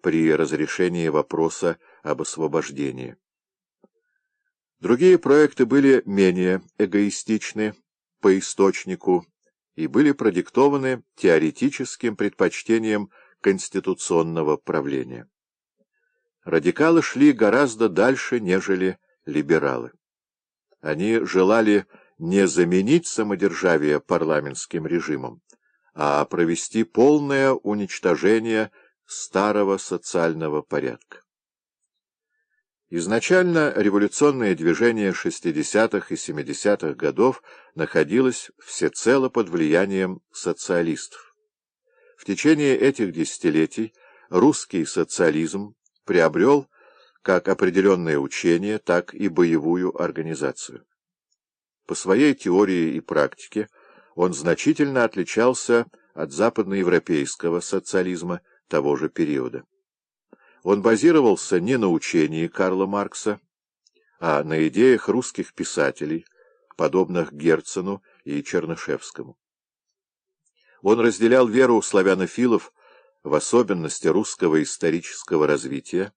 при разрешении вопроса об освобождении. Другие проекты были менее эгоистичны по источнику и были продиктованы теоретическим предпочтением конституционного правления. Радикалы шли гораздо дальше, нежели либералы. Они желали не заменить самодержавие парламентским режимом, а провести полное уничтожение старого социального порядка. Изначально революционное движение 60-х и 70-х годов находилось всецело под влиянием социалистов. В течение этих десятилетий русский социализм приобрел как определенное учение, так и боевую организацию. По своей теории и практике он значительно отличался от западноевропейского социализма того же периода. Он базировался не на учении Карла Маркса, а на идеях русских писателей, подобных Герцену и Чернышевскому. Он разделял веру славянофилов в особенности русского исторического развития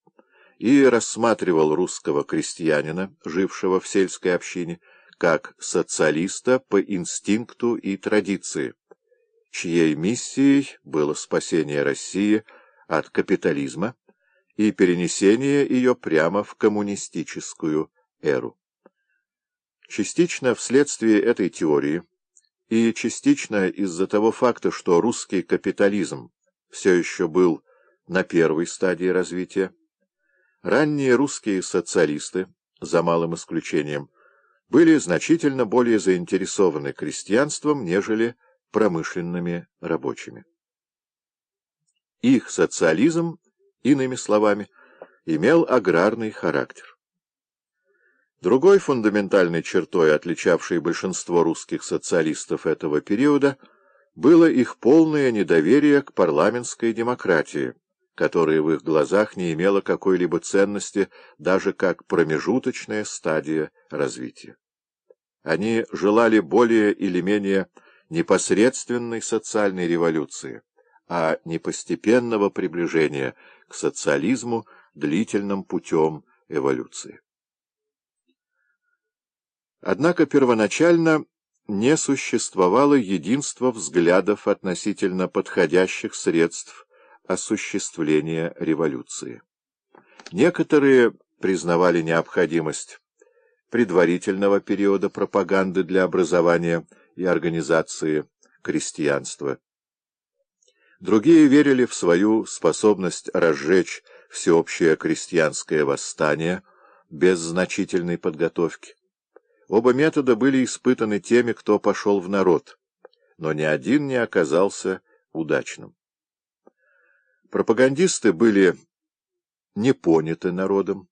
и рассматривал русского крестьянина, жившего в сельской общине, как социалиста по инстинкту и традиции, чьей миссией было спасение России от капитализма и перенесение ее прямо в коммунистическую эру. Частично вследствие этой теории и частично из-за того факта, что русский капитализм все еще был на первой стадии развития, ранние русские социалисты, за малым исключением, были значительно более заинтересованы крестьянством, нежели промышленными рабочими. Их социализм, иными словами, имел аграрный характер. Другой фундаментальной чертой, отличавшей большинство русских социалистов этого периода, было их полное недоверие к парламентской демократии, которая в их глазах не имела какой-либо ценности даже как промежуточная стадия развития. Они желали более или менее непосредственной социальной революции, а не постепенного приближения к социализму длительным путем эволюции. Однако первоначально не существовало единства взглядов относительно подходящих средств осуществления революции. Некоторые признавали необходимость предварительного периода пропаганды для образования и организации крестьянства. Другие верили в свою способность разжечь всеобщее крестьянское восстание без значительной подготовки. Оба метода были испытаны теми, кто пошел в народ, но ни один не оказался удачным. Пропагандисты были не поняты народом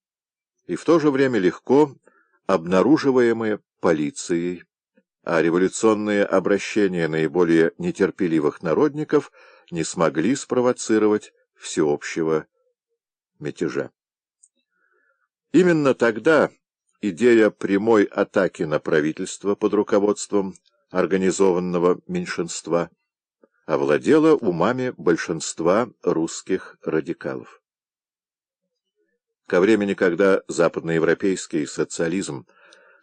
и в то же время легко обнаруживаемые полицией, а революционные обращения наиболее нетерпеливых народников не смогли спровоцировать всеобщего мятежа. Именно тогда идея прямой атаки на правительство под руководством организованного меньшинства овладела умами большинства русских радикалов. Ко времени, когда западноевропейский социализм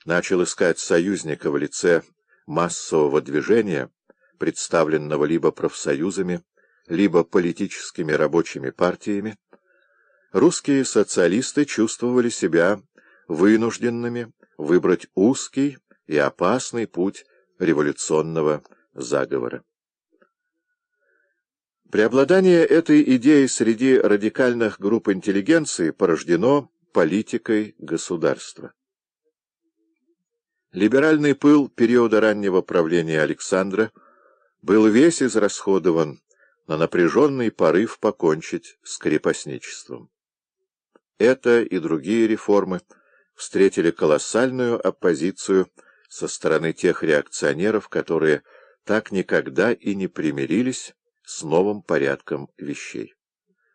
начал искать союзника в лице массового движения, представленного либо профсоюзами, либо политическими рабочими партиями, русские социалисты чувствовали себя вынужденными выбрать узкий и опасный путь революционного заговора. Преобладание этой идеи среди радикальных групп интеллигенции порождено политикой государства. Либеральный пыл периода раннего правления Александра был весь израсходован на напряженный порыв покончить с крепостничеством. Это и другие реформы встретили колоссальную оппозицию со стороны тех реакционеров, которые так никогда и не примирились с новым порядком вещей.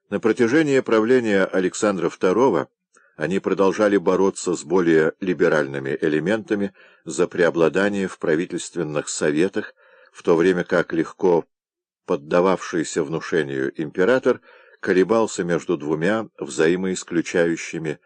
На протяжении правления Александра II они продолжали бороться с более либеральными элементами за преобладание в правительственных советах, в то время как легко поддававшийся внушению император колебался между двумя взаимоисключающими